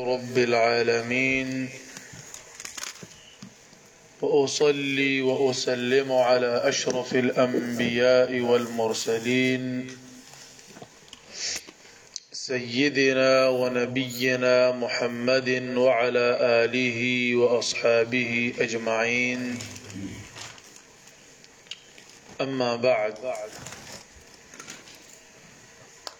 رب العالمين وأصلي وأسلم على أشرف الأنبياء والمرسلين سيدنا ونبينا محمد وعلى آله وأصحابه أجمعين أما بعد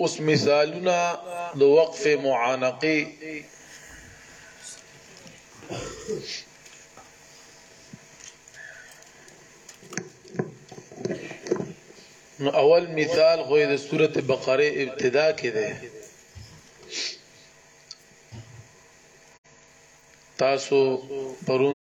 اوس مثالونه د وقف معانقه نو اول مثال خو د سورته بقره ابتدا کې ده تاسو پرون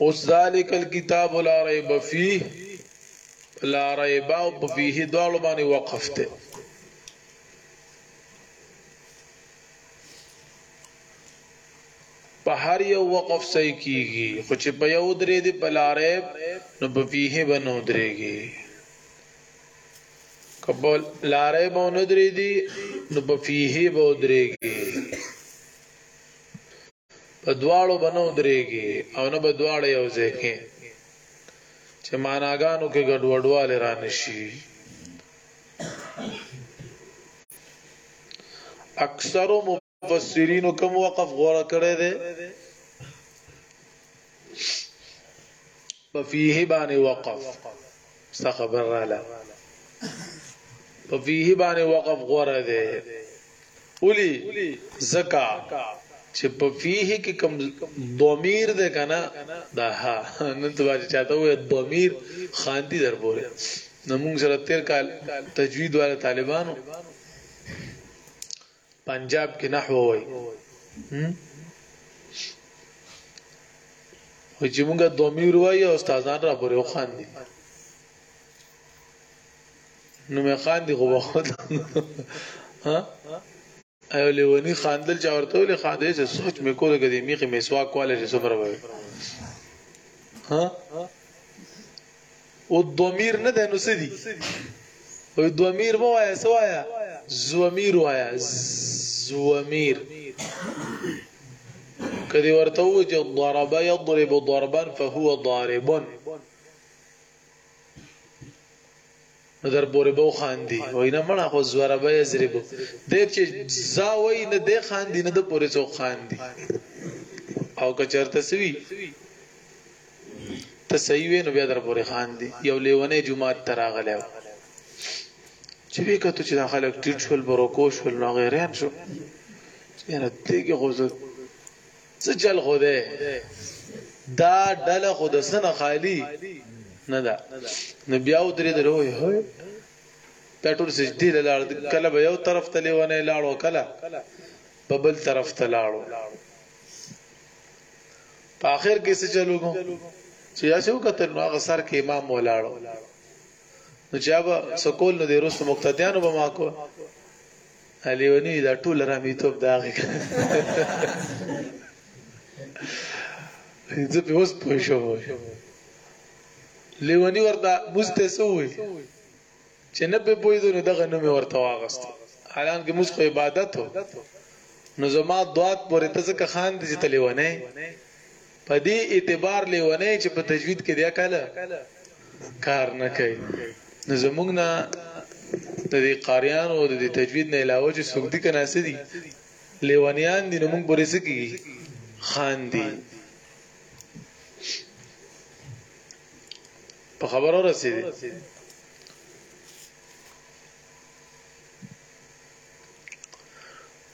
اوس ذالک الكتاب لا ريب فيه لا ريب او فيه دوالو باندې وقف ته په هر یو وقف صحیح کیږي خو چې په یو درې دی په لا ريب نو په فيه بنو درېږي کبل لا ريب او ندرې دي نو په فيه به درېږي په دواړو به نه ودرېږي او نه به دواړه یو ځای کې چې معناګانو کې ګډوډوالی را نه شي اکثرو مفسرینو کوم وقف غوړه کړی دی په فيه باندې وقف ستا خبر رااله په فيه باندې وقف غوره ده اولی زکا چې په فيه کې کوم ضمیر ده کنه دا ها نن ته باندې چاته وې ضمیر خاندي در پورې نو موږ سره تیر کال تجوید والے طالبانو پنجاب کې نحو وای خو چې موږ دومیر وای او استادان را پورې وخان دي نو مې خان دي خو بخود ها ایو لیونی خاندل چا ورته ولې خاندې چې سوچ مې کوله کدي میخه میسواک کواله چې صبر وای ها او ضمیر نه ده نو څه دي او ضمیر مو وایا سوایا ضمیر وایا ضمیر کدی ورته و چې ضرب يضرب ضربا فهو ضارب نو در پورې بو خاندي وای نه مړه خو زوره به یزرب د چې زا وای نه د خاندي نه د پورې څو خاندي او که چرته سوي ته صحیح وې نو بیا در پورې خاندي یو لیونه جمعه تراغله چې وی کته چې خلک ټیټ شول برو کو شول نو غیران شو یاره دغه غوځه څه چل خو ده دا ډله خو د سنه خالی نه ده نو بیا و درې درو هوی دا ټول سجدي لاړ کله به یو طرف ته لیونه لاړو کله په بل طرف ته لاړو په اخر کې څه چلو کو چې یا څو کتل نو هغه سر کې امام ولاړو نو چې ابا سکول نو د روس مقتدیانو به ما کو لیونی دا ټول رامي توپ دا غي زه په اوس پوه شوم لیونی ورته مسته سوې چې نه په پوي دونه دغه نوم ورته واغست حالان کې مسخه عبادت نو زما دوات پورې ته ځکه خان دي چې تلیونه په دې اعتبار لیونی چې په تجوید کې دی کله کار نه کوي نو زمونږ نه د دې قاریان او د دې تجوید نه علاوه چې څوک دي کنه سدي لیونیان دي نو موږ پرې سکی خان دي په خبرو رسیدي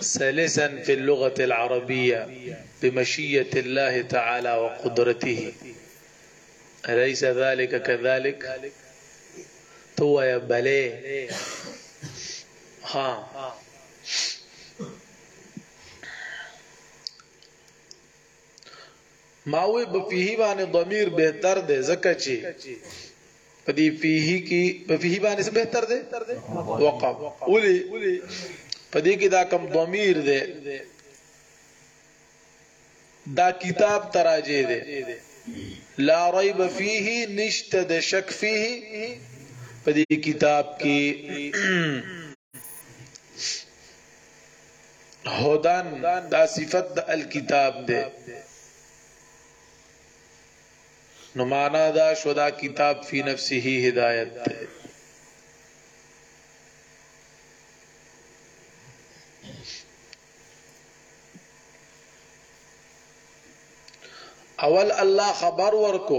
سلسا في اللغة العربية بمشية الله تعالى وقدرته أليس ذلك كذلك تو يا بلي ها ما وې په فيه باندې ضمير بهتر دی ځکه چې په دې فيه کې په فيه باندې څه بهتر دی وقف ولي په دې کې دا کم ضمير دی دا کتاب تراجه دی لا ريب فيه نشته د شک فيه په دې کتاب کې هدن دا صفت د الکتاب ده نو معنا دا شو دا کتاب فی نفسه هدایت ده اول الله خبر ورکو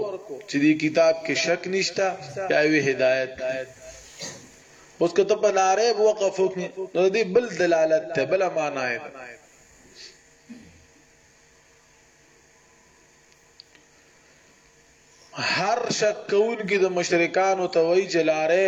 چې دې کتاب کې شک نشته یا وی هدایت اوس کته په ناره وقف نو دې بل دلالت ته بل معنا ده هر شک کون کې د مشرکانو ته وای جلاره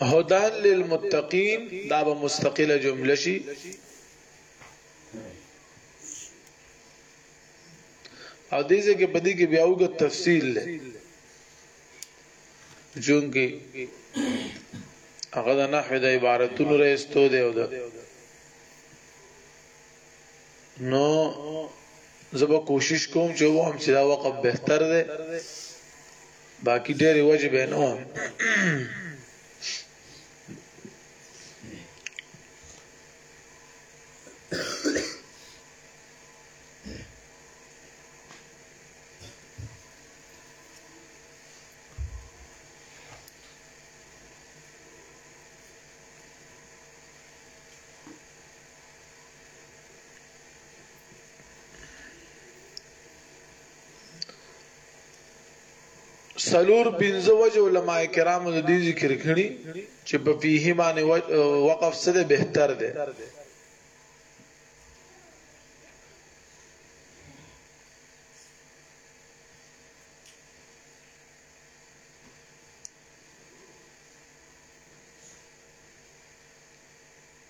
هدی للمتقین دا به مستقله جمله شي او دې ځکه په دې کې بیا وګ تفصیل لې چونکه هغه د نحو د عبارتونو راستو دی او د نو زبا کوشش کوم چې وام چې دا وقف بهتر دی باقی ډېر وجه به نه وام سلور پنځه وجه علما کرامو د دې ذکر کړي چې په فيه باندې وقف سره بهتر دی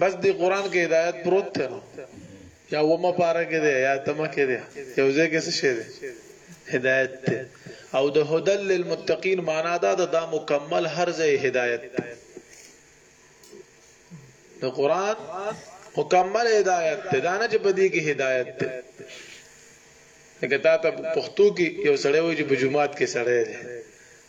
بس دی قران کې هدایت پروت ته نو یا ومه پاره کې دی یا تمه کې دی یو ځای کې څه شی دی هدایت ته او د هدل للمتقین معنا دا د مکمل هر ځای هدایت ته د قران مکمل هدایت ته دا نه چې بدی کې هدایت ته لکه تا ته پښتو کې یو سړی وایي چې په جمعات کې سړی دی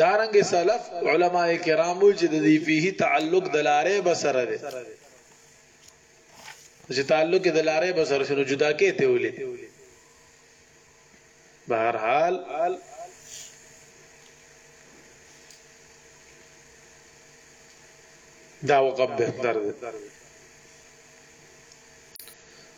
دارنګه سلف علماء کرام وی چې د دې فيه تعلق د لارې بسره دی چې تعلق د لارې بسره شنو جدا کې ته ولي بهر حال دا وقب بهتر دی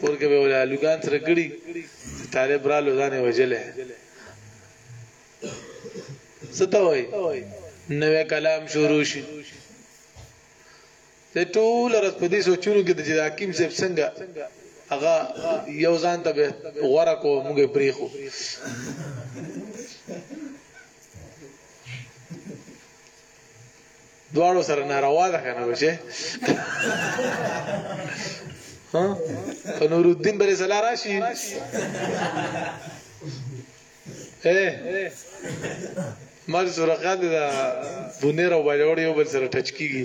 کور کې به ولې الوګان سره کړي طالب را لوزانه وجلې ستا وای نوې کلام شروع شي ته ټول راز په دې سوچونو کې د حکیم صاحب څنګه هغه یو ځان ته به غوړه کو موږ پریخو دواړو سره ناروا ده کنه بچي ها نور الدين بر سلا راشي اے مر سره قد دا بونیر او باجوړ یو بل سره ټچ کیږي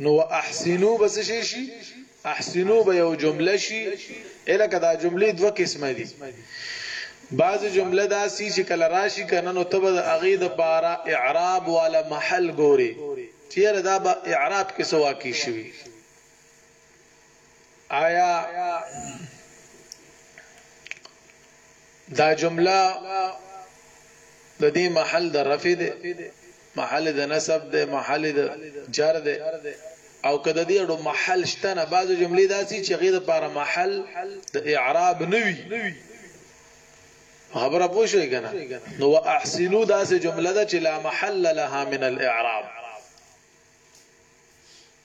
نو احسنو بس شي شي احسنو به یو جمله شي الکه دا جمله دوه قسمه دي بعض جمله دا سی چې کله راشي کنه نو تبه د اغه د پارا اعراب والا محل ګوري چیرې دا به اعراب کې سوا کې شي آیا دا جمله د دې محل د رفع ده محل د نسب ده محل د جر ده او کده دې اړو محل شته نه بعض جملې داسي چې غیر لپاره محل د اعراب نوي خبره پوه شوې کنه نو واحسنو داسې جمله ده چې لا محل لها من الاعراب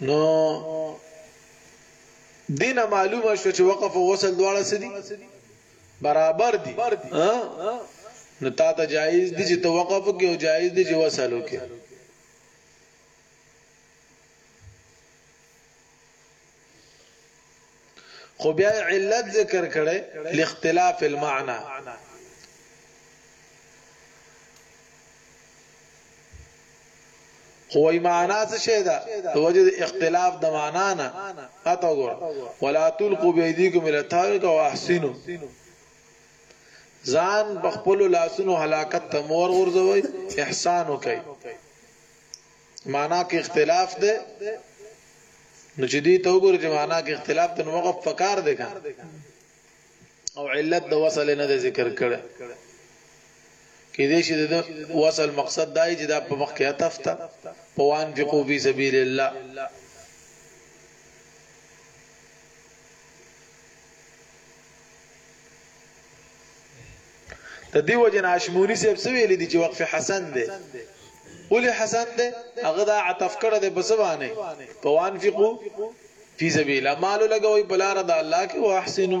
نو دینه معلومه شو چې وقف او وصل دواړه سدي برابر دي نو تا ته جایز دي چې توقف کې او جایز دي چې وصل وکې خو بیا علت ذکر کړي لاختلاف المعنى خو ای معنا څه شی ده وجد اختلاف د معنا نه اته ګور ولا تلقوا بيديكم الى التهلكه واحسنوا ځان په خپل لاسونو هلاکت ته مور غورځوي احسان وکي معنا کې اختلاف ده نو چې دې ته وګورئ چې معنا کې اختلاف ته نو وقف پکار دی کا او علت د وصل نه ذکر کړه کې دې شي د وصل مقصد دای چې دا په مخ کې عطف تا په وان فی قو فی سبیل الله د دیو جن اشمونی صاحب څه ویل دي چې وقف حسن دی ولې حسن دی هغه دا عطف کړه د بسوانه په وانفقو فی سبیل مال لګوي بلار د الله کې واحسنو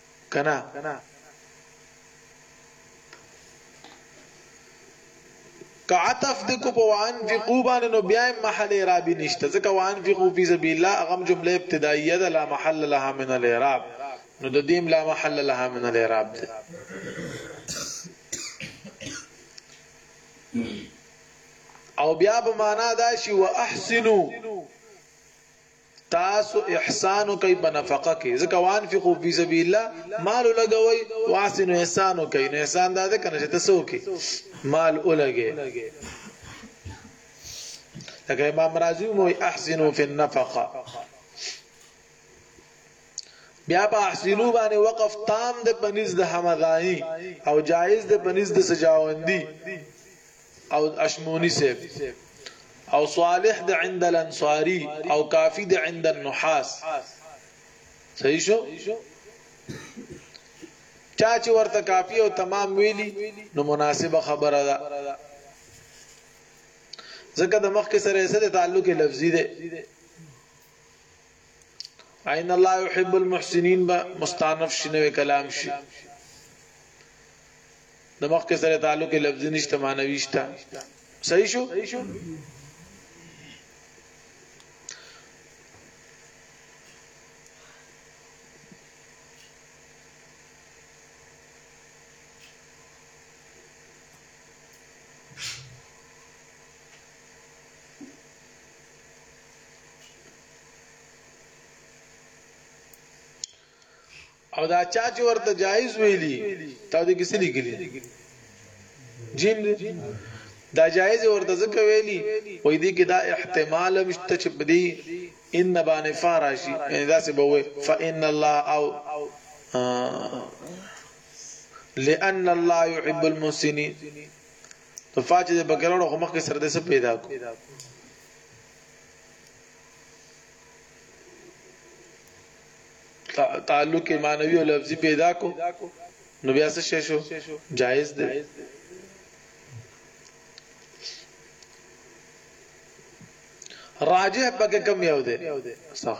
کنه که عطف د کو په وان فی قوبان نو بیا محل اعراب نشته ځکه وان فی قو فی سبیل الله هغه جمله ابتدائیه ده لا محل لها من الاعراب نو د دیم لا محل لها من الاعراب ده او بیا په معنا دا شی واحسنوا تاسو احسان وکي په نفقه کې ځکه وانفقو فی سبیل الله مال لګوي واسن احسان وکي نو احسان دا ده کنه چې تاسو کې مال ولګي لکه امام رازی مو احسنو فی النفقه بیا په احسنو باندې وقف تام د پنځ د حمدانی او جایز د پنځ د سجاوندی او اشمونی صاحب او صالح د عند الانصاری او کافی د عند النحاس صحیح شو چا چې ورته کافی او تمام ویلی نو مناسبه خبره ده ځکه د مخ کې سره سره تعلق لفظي ده عین الله يحب المحسنین با مستانف شي نوې کلام شي د مخ کې سره تعلق لفظي نشته معنوي شته صحیح شو او دا چا چې ورته جایز ویلي تا دې کیسه لیکلي جیم دا جایز ورته ځکه ویلي وې دې کې دا احتمال مشته چې بدی ان باندې فاراشي یعنی دا څه بوي فإن الله او لأن الله يحب المحسنين نو فاج دې بکر وړو خو مخکې سر دې څه پیدا کو تعلق معنوي او لفظي پیدا کو نو بیا څه شې شو جایز دی راجح پکې کم یو دی صح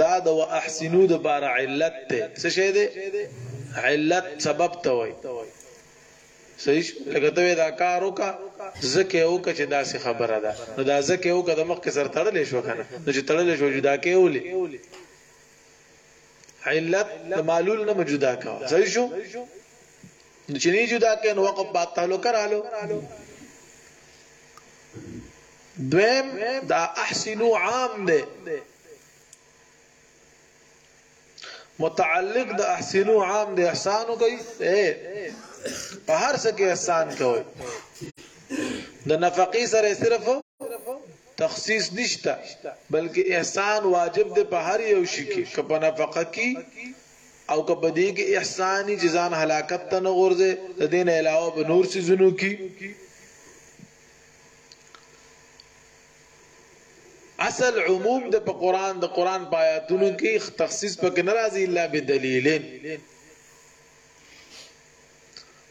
دا د واحسنو د پاره علت دی څه شی دی علت سبب ته وای صحیح شو لکه ته دا کار وکا زکه او که چې داسې خبره ده نو دا زکه او که د مخ کې سر تړلې شو کنه نو چې تړلې شو جدا کې ولې علت د معلول نه موجوده کا صحیح شو نو چې نه جدا کې نو وقف با تعلق کرالو دویم دا احسنو عام دی متعلق د احسنو عام دی احسانو کوي په هر څه کې احسان کوي د نفقې سره صرف تخصیص نشته بلکې احسان واجب دی په هر یو شي کې که په نفقه کې او که په دې کې احساني جزان هلاکت ته نه غورځي د دین علاوه به نور څه زونو کې اصل عموم د په قران د قران په آیاتونو کې تخصیص پک ناراضي الا بدلیلین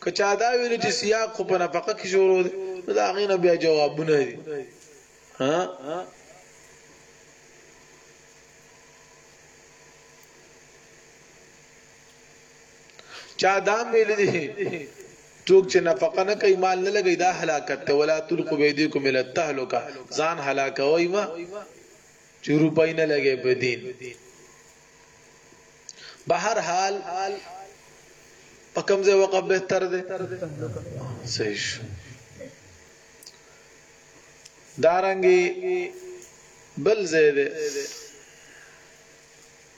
کچا دا ویل چې سیاق خو په نفقه کې شروع دی نو دا غینه بیا جوابونه دي ها چا دام ویل دي څوک چې نفقه نه کوي مال نه لګي دا هلاکت ته ولا تلقوا بيديكم الى التهلكه ځان هلاکوي ما چې روپۍ نه لګي په دین به هر حال په کوم ځای وقف بهتر دی صحیح دارنګي بل زیده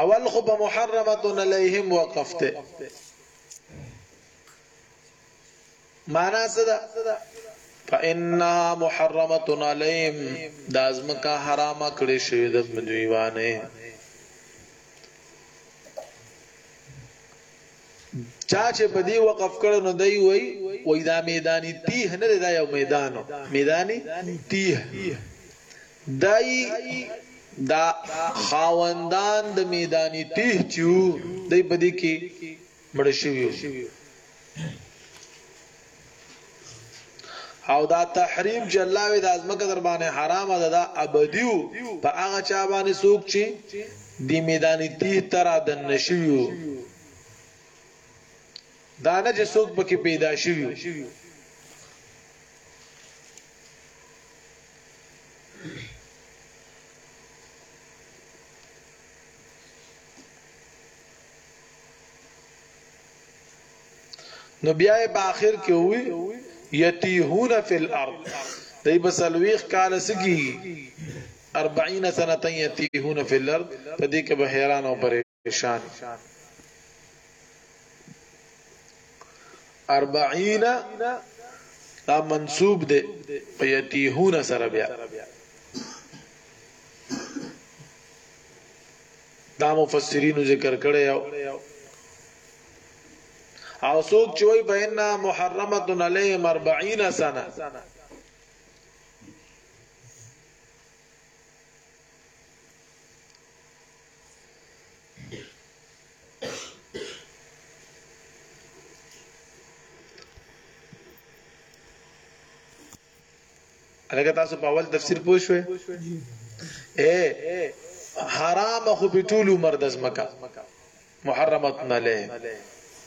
اول خو په محرمتون علیهم وقف ته معنا څه ده فإنها محرمه علیهم دا ازمکه حرامه کړی شوی د دوی باندې چا چې په دې وقف کړو نو دی وای وای دا میدانی تیه نه دا یو میدانو میدانی تیه دای دا خاوندان د میدانی تیه چو دی په دې کې مړ شوی او دا تحریم چې الله وی دا ځمکه در باندې حرامه ده دا ابدیو په هغه چا باندې څوک چې د میدان تیه تر دن نشویو دا نه چې څوک پکې پیدا شوی نو بیا یې په آخر کې وی یتیهون فی الارض دی په سلویخ کال سکی 40 سنه تن یتیهون فی الارض په دې کې به حیران او پریشان 40 دا منسوب دی په یتیهون سره بیا دا مفسرینو ذکر کړی او او څوک چې وای فإنها محرمه علیهم 40 سنه الګ تاسو په اول تفسیر پوه شوي اے حرام خو په ټول عمر د زمکا محرمت نه لې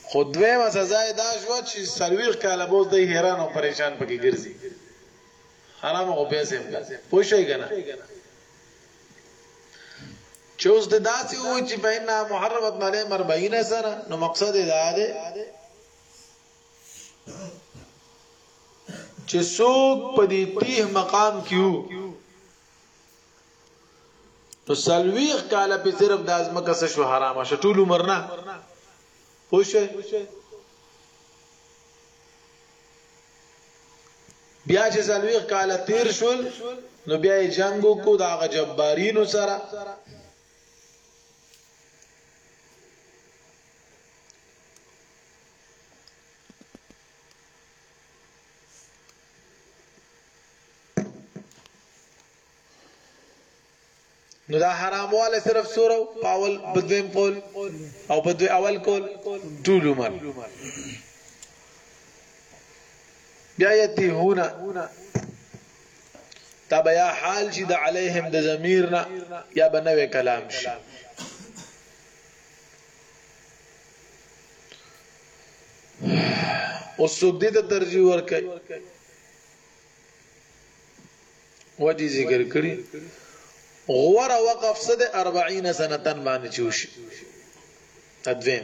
خو دویمه سزا دا شو چې سرویخ کاله بوز د حیران او پریشان پکې ګرځي حرام خو به سم ده پوه شئ کنه چې اوس د داسې و چې بینه محرمت نه لې مر بینه سره نو مقصد دا دی چې څوک په دې تیه مقام کیو نو سلویخ کال په صرف د ازمکه څه شو حرام شو ټول عمر نه پوښه بیا چې سلویخ کال تیر شول نو بیا یې جنگو کو دا غ جبارینو سره نو دا حرام والا صرف سورو پاول بدویم قول او بدوی اول قول ټول عمر بیا یتی هونا تا بیا حال شي د علیهم د ضمیرنا یا بنوي کلام شي او څوک دې ته ترجیح ورکړي وجه ذکر کړی غوره وقف صد 40 سنتن باندې چوشي ادوین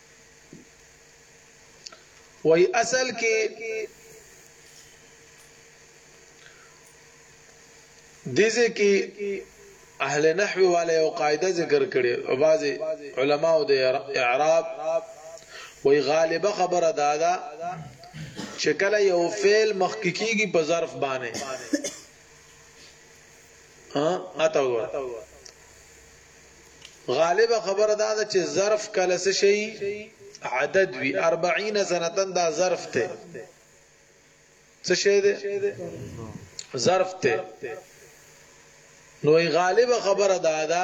وای اصل کې دزه کې اهل نحو والے او قاعده ذکر کړي او بعض علما او د اعراب وای غالبه خبره دادا چې کله یو فعل مخکې کیږي په ظرف باندې ها اته وګور غالبه خبره دا ده چې ظرف کله څه شي عدد وی 40 سنتن دا ظرف ته څه شي ده ظرف ته نو غالبه خبره دا ده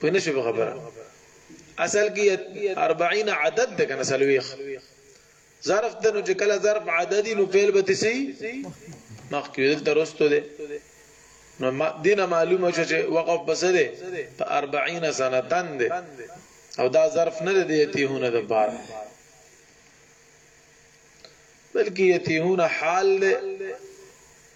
په نشي په خبره اصل کې 40 عدد ده کنه سلويخ ظرف ته نو چې کله ظرف عددي نو فعل به تسي مخکې دلته رستو ده نو دینه معلومه شو چې وقف بس ده په 40 سنه تن ده او دا ظرف نه ده یتیهونه د بار بلکې یتیهونه حال ده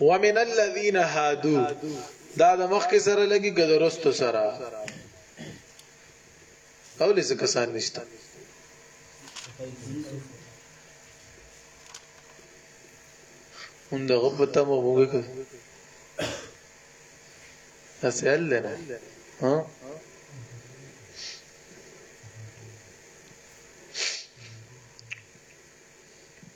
ومن الذين هادو دا د مخ کې سره لګي ګذرستو سره او لسه کسان نشته هم د غبطه مو هوګه کړ اسهل لنا ها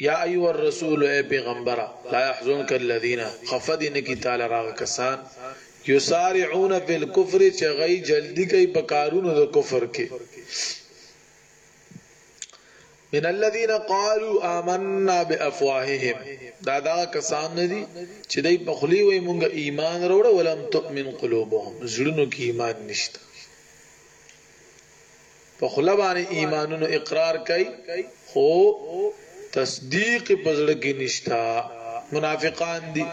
یا ایو الرسول ای پیغمبر لا يحزنك الذين خفدن کی تعالی راغ کسان یسارعون فی الكفر چې غي جلدی کوي په کارونو د کفر کې من الذين قالوا آمنا بافواههم دا دا کسان نه دي چې دای په خلی وي مونږ ایمان وروړو ولم تؤمن قلوبهم زړونو کې ایمان نشته په خوله باندې ایمانونو اقرار کوي خو تصدیق په زړه کې نشتا منافقان دي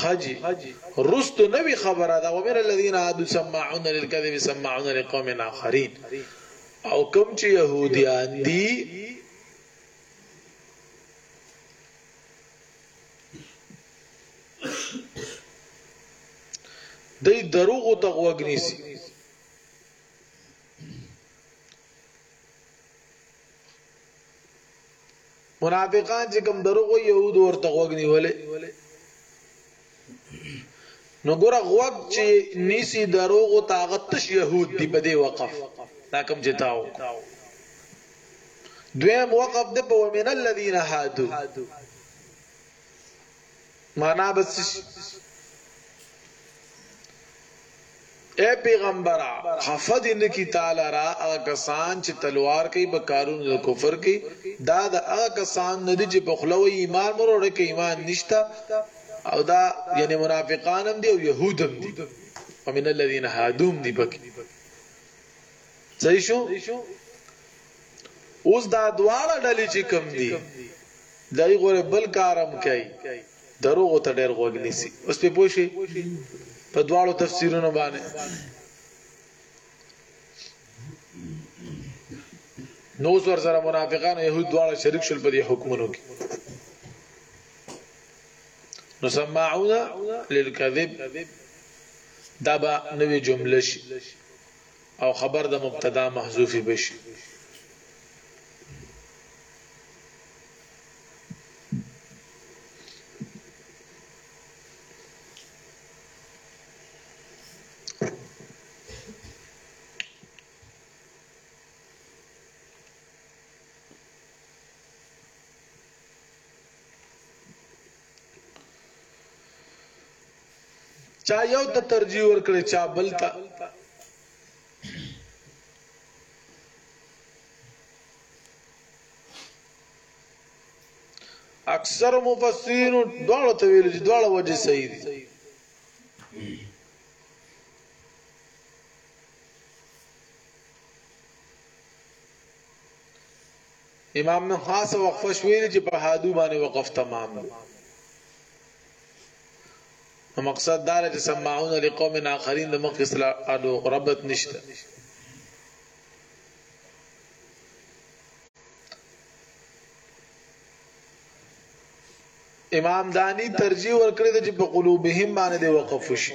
حج رست نوی خبره دا ومن الذين عادوا سمعون للكذب سمعون لقوم اخرين او کوم چې يهوديان دي دی دروغو ته غوږ نیسي منافقان چې کوم دروغ یهود ورته غوږ نیولې نو ګور غوږ چې نیسی دروغ او طاقت تش يهود دی په دې وقف دا کوم چې تاو دویم وقف د په ومن الذين هادو معنا بس اې پېغمبره! خفه دې نه کړي تا لره هغه کسان چې تلوار کوي په کارونو د کفر کې، دا د هغه کسانو نه دي چې په خوله وايي ایمان مو راوړی که ایمان نشته او دا یعنې منافقان هم دي او یهود هم دي، ومن الذین هادو هم دي پکې. صحیح شو؟ اوس دا دواړه ډلې چې کوم دي دای غوره بل کارم کوي دروغو ته ډېر غوږ نیسي اوس په پوه شي په دواړو تفسیرونو باندې نو سر سره منافقان او يهود دواړه شریک شول په دې حکمونو کې نو سماعون للكذب دبا نوې جمله شي او خبر د مبتدا محذوفی به شی. چا یو ته ترجیح ورکړي چا بل ته اکثر مفسرین دواړه ته ویل دي دواړه وجه صحیح دي امام نه خاصه وقفه شویل چې په هادو باندې وقف تمام دی مقصد دا چې سماعون لقوم اخرین د مخ اصلاح الو ربط نشته امام دانی ترجیح ورکړی چې په قلوبهم باندې دی وقف شي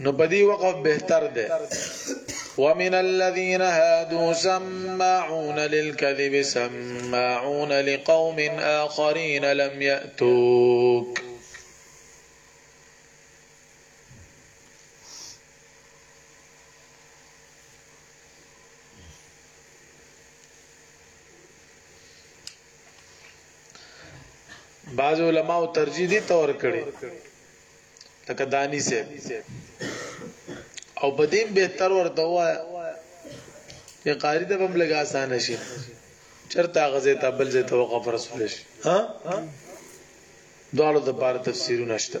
نو بدی وقف بهتر ده ومن الذين هادوا سماعون للكذب سماعون لقوم آخرين لم يأتوك بعض علماء ترجیح دي تور کړي لکه دانی سه او بدیم به تر ورته وای چې قاری د بم لګا آسان شي چرته غزه ته بل زه توقف رسول شي ها دوالو د بار تفسیرونه شته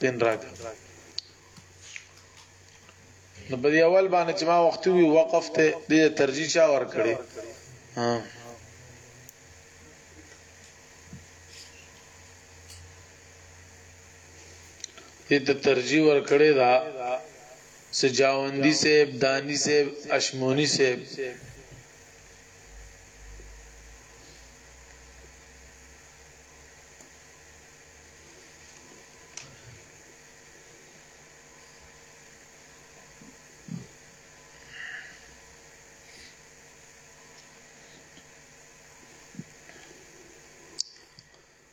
پین راکړه نو په دې اول باندې چې ما وخت وی وقف ته دې ترجیح چا ور کړی ها دې ته ترجیح ورکړې ده چې جاوندی صاحب دانی صاحب اشمونی صاحب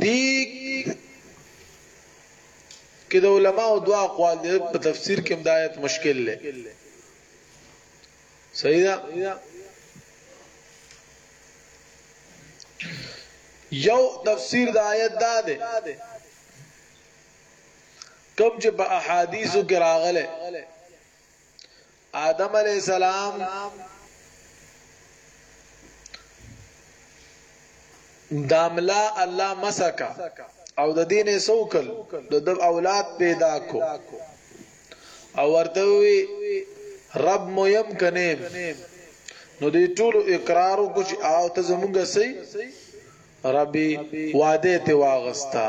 دی کې د علماو دوا اقوال دي په تفسیر کې مدایت مشکل لې صحیح ده یو تفسیر د آیت دا ده کوم چې په احادیثو کې راغله آدم علیه السلام داملا الله مسکا او د دین سوکل د د اولاد پیدا کو او ورته وی رب مو يم کنیم نو دې ټول اقرار کو چې او ته زمونږ سي ربي وعده ته واغستا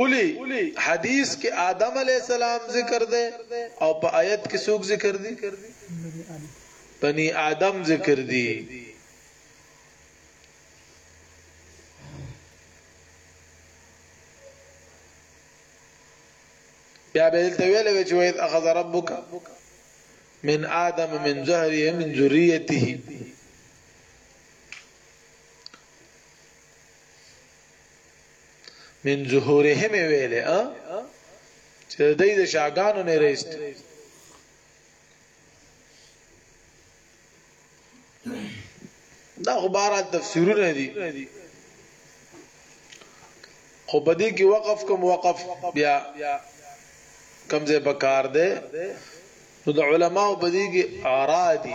اولی حدیث کې آدم علی السلام ذکر ده او په آیت کې څوک ذکر دي بني آدم ذکر دي بیا به دلته ویل وی چې وید اخذ ربک من آدم من زهره من ذریته من ظهورهم ویل ا چې د دې د شاګانو نه رئیس دا خبره تفسیرونه دي خو په دې کې وقف کوم وقف بیا کم ځای په کار دی نو د علماو په دې کې اعرادي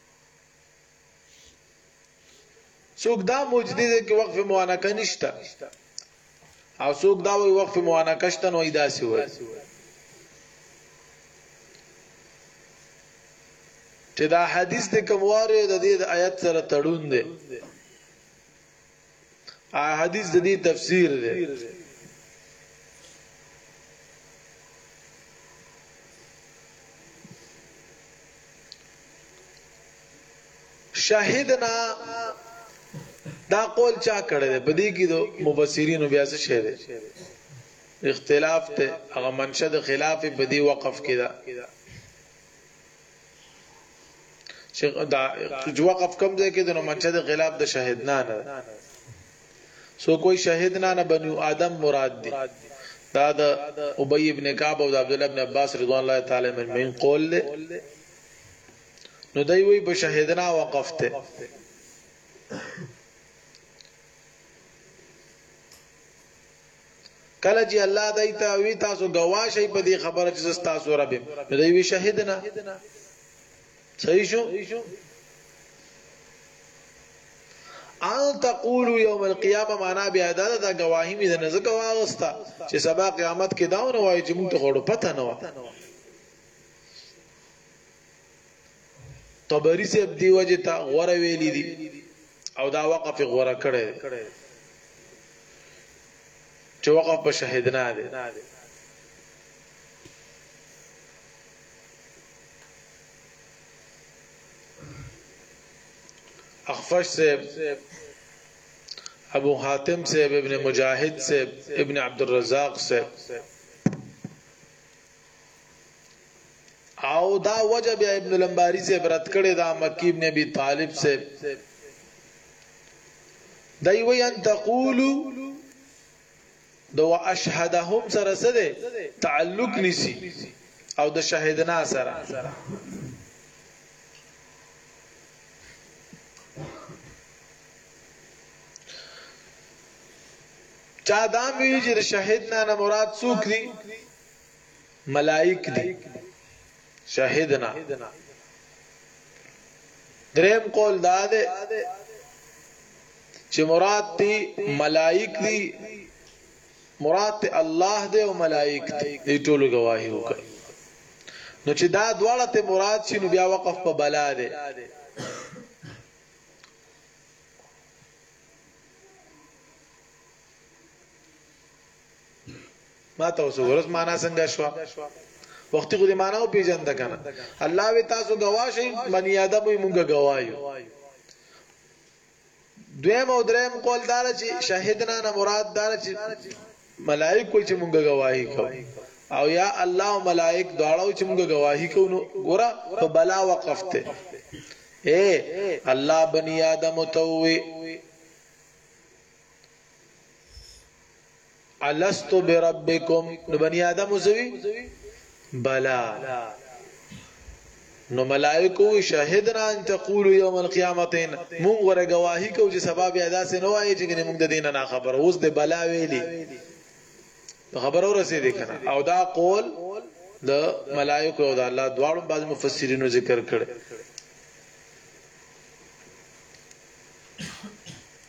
څوک دا موجدي دي کې وقف موانکه نشته او څوک دا وي وقف موانکه شته نو ایدا سی وي چې دا حدیث د کومواري د دې آیت سره تړون دی احادیث د دې تفسیر دی شاهدنا دا قول چا کړی دی په دې کې د مفسرینو بیا څه شی دی اختلاف ته هغه منشد خلاف په دې وقف کې ده چې دا چې وقف کم ځای کې د نو منچه د غلاب د شاهد نه نه سو کوئی شاهد نه نه بنو آدم مراد دي دا د ابي ابن کعب او د عبد الله ابن عباس رضوان الله تعالی من قول له نو دوی وی په شاهدنا وقف ته کله چې الله دای ته وی تاسو گواه شئ په دې خبره چې زستا سو رب نو دوی وی شهیدنا صحیح شو ان تقولوا يوم القيامه معنا بیا دا دا گواهی مې نه زکه واغستا چې سبا قیامت کې داونه وای چې موږ ته خورو پته نه و طبری صاحب دی وجه تا غوره ویلی دی او دا وقف غوره کړی چې وقف په شهیدنا دی اخفش صاحب ابو حاتم صاحب ابن مجاهد صاحب ابن عبد الرزاق صاحب او دا وجه بیا ابن لمباری سے برت کړي دا مکی ابن ابي طالب سے دای وی ان تقولو دو اشهدهم سره سره تعلق نسی او د شهیدنا سره چا دا ویل چې شهیدنا نه مراد څوک دي ملائک دي شهدنا دریم قول دا ده چې مراد دي ملائک دي مراد ته الله دې او ملائک دې ټول گواهی وکړي نو چې دا دواړه ته مراد شي نو بیا وقف په بلا دې ما ته اوس ورس معنا څنګه شو وختي خو دې معنا او پیجن ده کنه الله وی تاسو گواهی بنی آدم وی مونږه گواهی دویم او دریم قول دار چې شاهدنا نه مراد دار چې ملائک کول چې مونږه گواهی کو او یا الله او ملائک دواړو چې مونږه گواهی کو نو ګوره په بلا وقفته اے الله بنی آدم توي الست بربکم نو بنی آدم وسوي بلا نو ملائکو شهدنا ان تقول یوم القیامت مونږ غره گواہی کو چې سبب ادا سه نو وایي چې مونږ د دین نه خبر اوس د بلا ویلي خبر اورسې دي کنه او دا قول د ملائکو او د الله دواړو بعض مفسرینو ذکر کړي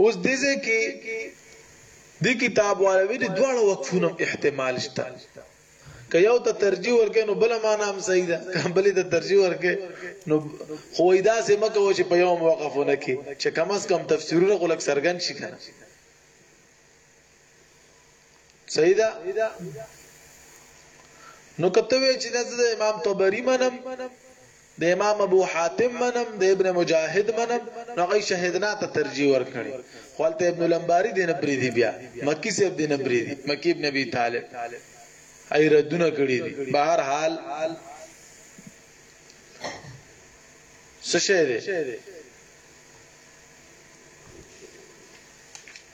اوس دې ځای کې د کتاب والا ویلي دواړه وقفونه احتمال شته که یو ته ترجیح ورکې نو بل معنا هم صحیح ده که بل ته ترجیح ورکې نو خو ایدا سه مکه و چې په یو وقفونه کې چې کم از کم تفسیرونه خلک سرګن شي کنه صحیح ده نو کته وی چې د امام طبری منم د امام ابو حاتم منم د ابن مجاهد منم نو غي شهیدنا ته ترجیح ورکړي خپلته ابن لمباری دین پری دی بیا مکی صاحب دین پری دی مکی ابن ابي طالب ای ردونه کړی دي بهر حال څه شه دي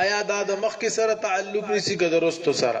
آیا دا د مخ کې سره تعلق نسی که درستو سره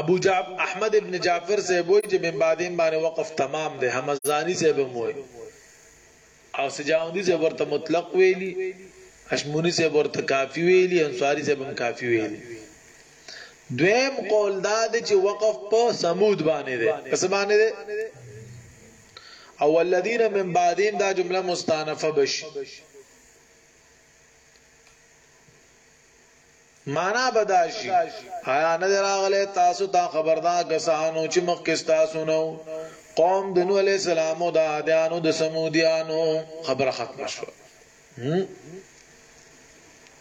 ابو جعب احمد ابن جعفر صاحب وایي چې من بعدین باندې وقف تمام دی حمزانی صاحب هم وایي او سجاوندی صاحب ورته مطلق ویلی اشمونی صاحب ورته کافی ویلی انصاری صاحب هم کافی ویلی دویم قول دا دی چې وقف په سمود باندې دی پس باندې دی او الذين من بعدهم دا جمله مستانفه بشي مانا به دا شي آیا نه راغلی تاسو ته خبردار کسانو چې مخکې تاسو نو قوم د نوح علی السلام او د عادیانو د سمودیانو خبره ختمه شو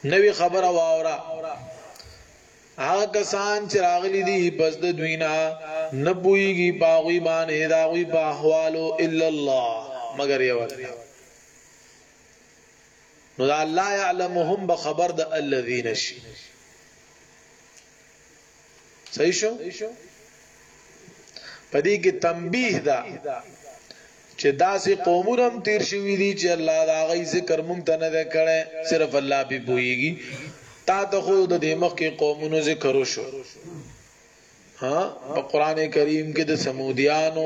نوی خبره واورا هغه کسان چې راغلي دي پس د دوی نه نه پويږي باغوي باندې دا غوي په احوالو الا الله مگر یو الله نو دا لا يعلمهم به خبر د الذين شي صحیح شو پدې کې تنبيه ده چې داسې قومونه هم تیر شوی دي چې الله دا غي ذکر مونږ ته نه کړي صرف الله به پويږي تا ته خو د دې مخ کې قومونو ذکر وشو ها په قران کریم کې د سمودیانو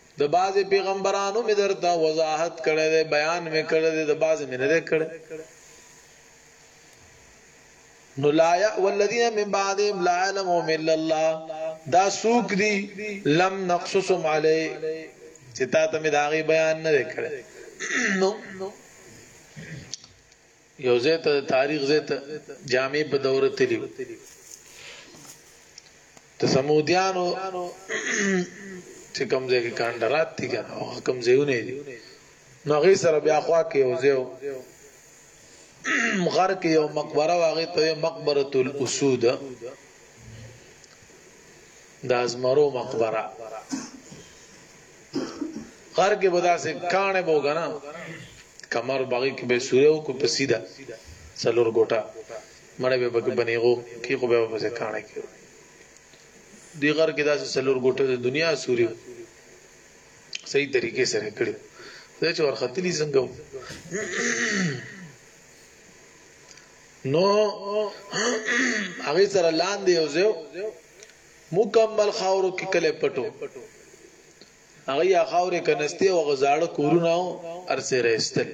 د بعضې پېغمبرانو مې درته وضاحت کړی دی، بیان مې کړی دی، د بعضې مې نه دی کړی. نو لا یا والذین من بعدهم لا علمهم الا الله دا سوق دی لم نقصصم علی چې تا ته مې دا غي بیان نه کړی نو یو ځای ته د تاریخ ځای ته جامع په دوره تللی وو د سمودیانو چې کوم ځای کې کاندرات دي کنه او کوم ځایونه دي نو غي سره بیا خوا کې یو ځای غر کې یو مقبره واغې ته مقبره الاسود د ازمرو مقبره غر کې به داسې کانه بو غنا کمر باغی کې به سوره او کو پسیدا څلور ګوټه مړې به پکې بنېغو کې خو به په څه کانه کې دی غر کې داسې څلور ګوټه د دنیا سوري صحیح طریقې سره کړی دا چې ورختلی څنګه نو هغه سره لاندې یو ځو مکمل خاورو کې کله پټو هغه یا خاورې کنستي او غزاړه کورونه او ارسه رېستل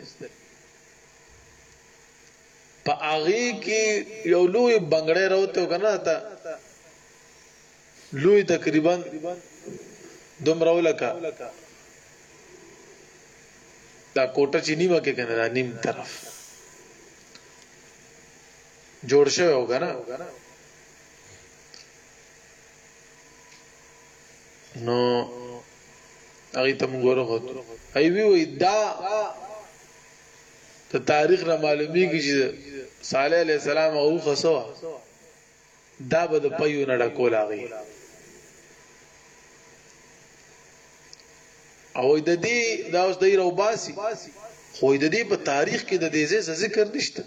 په هغه کې یو لوی بنگړې راوته کنه تا لوی تقریبا دومره ولکه دا کوټه چې نیمه کې کنه نیم طرف جوړ شوی وګنه نو هغه ته موږ ورغو ای وی وی دا ته تاریخ را معلومیږي چې صالح علی السلام او خسوا دا به د پيو نه ډکول هغه او د دې دا اوس د روباسي خو د دې په تاریخ کې د دې ذکر نشته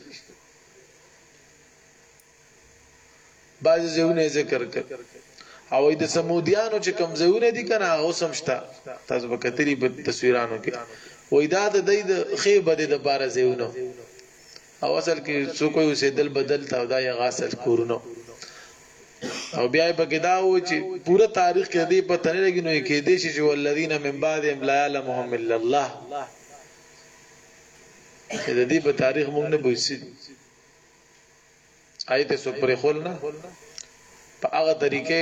بعضی ځایونه ذکر کړ او د سمودیانو چې کم ځایونه دي کنه هغه سم شته تاسو به کتلی په تصویرانو کې وای دا د دې د خېبه د بار ځایونه او اصل کې څوک یو سیدل بدل تا دا یا غاسل کورونه او بیا په کې دا و چې پوره تاریخ کې دې په تنه لګي نو کې دې چې ولذین من بعد ام لا علمهم الا الله دې په تاریخ موږ نه بوسي هغه ته څوک پرېښول نه په هغه طریقې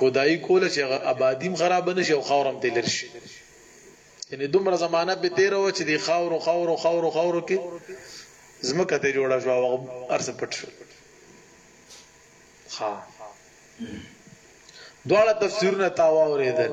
کودای کوله چې هغه آبادیم خراب نه شي او خاورم ته لر شي یعنی دومره زمانہ به تیر و چې دی خاورو خاورو خاورو خاورو کې زمکه ته جوړه شو او ارسه پټ شو ها دواړه تفسیرونه تا واورېدل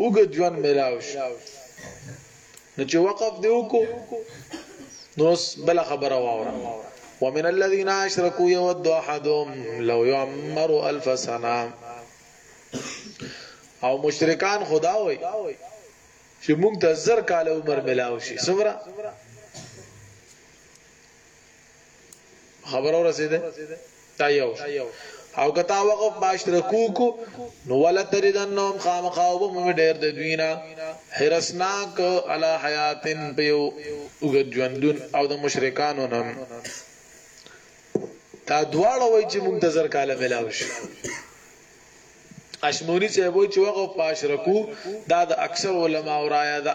اوږد ژوند ملاو شي نو چې وقف دی وکړو نو بل خبره واوره ومن الذين اشركوا يود احدهم لو يعمر الف سنه او مشرکان خدا وای چې موږ ته زر کال عمر ملاو شي سمرا خبرو رسیده تا یو او کتا وقف باشت رکو کو نو ولا تردنهم خامخاو بم ډیر د دوینا حرسناک علی حیاتن پیو وګد ژوندون او د مشرکانو نم دا دواړه وای چې منتظر کاله ملاو شي اشمونی چې وای چې وقف باشت رکو دا د اکثر علما اورایا دا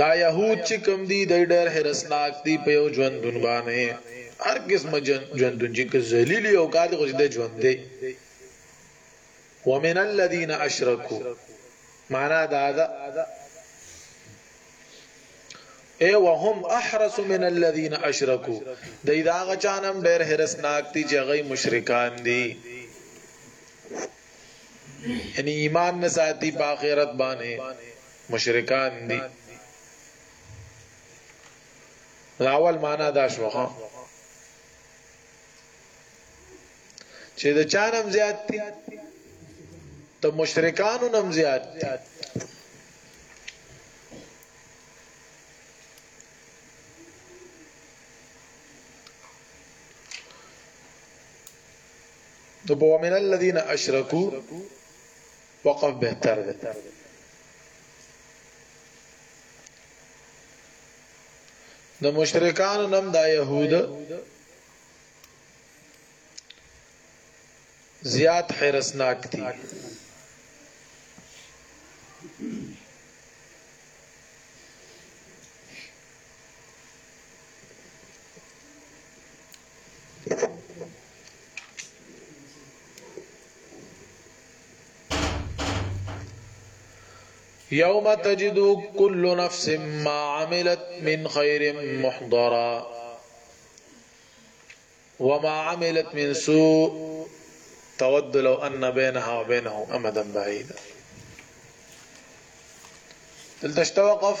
دا يهود چې کوم دي د ډېر حرسناک دي په یو ژوندون باندې هر قسم ژوندون چې ذلیل او کار خو دې ژوند دی ومن الذين اشركوا معنا دا ده اي وهم احرس من الذين اشركوا د دا غچانم ډېر حرسناک دي چې غي مشرکان دي یعنی ایمان نه ساتي په آخرت باندې مشرکان دي اول معنا دا شوخه چې د چانم زیات دي ته مشرکانو نم زیات دي نو په ومن الذين اشركوا وقف بهتر ده د مشرکان نم دا يهود زیات حرسناک دي يوم تجد كل نفس ما عملت من خير محضرا وما عملت من سوء تود لو أن بينها وبينه أمدا بعيدا تلتشت توقف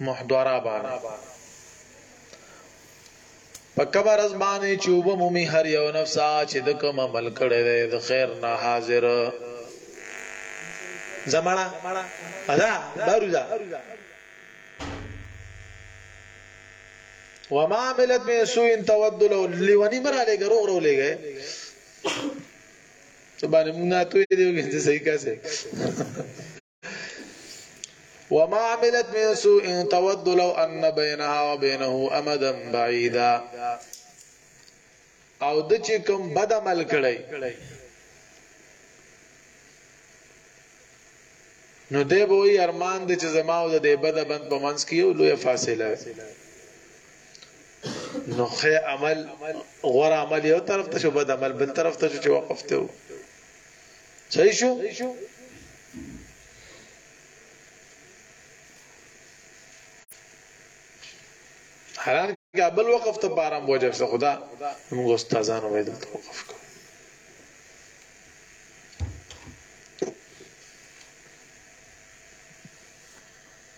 محدوره باندې په کبر از باندې چې وب مومي هر یو نفس چې د کوم عمل کړي دی د خیر نه حاضر زمانہ ادا باروزا وما عملت من سوء تود لو لونی مرا لګ رو رو لګ سبحان الله ته دې وګورئ صحیح کاسه وما عملت من سوء تود لو ان بينها وبينه امدا بعيدا او د چې کوم بد عمل کړی نو دی به وي ارمان د چې زما او د دې بد بند په منځ کې یو لوی فاصله نو خې عمل غوړ عمل یو طرف ته شو بد عمل بل طرف ته چې وقفته صحیح شو حالان کې بل وقف ته بارم وجب څه خدا موږ استادانو باید دلته وقف کو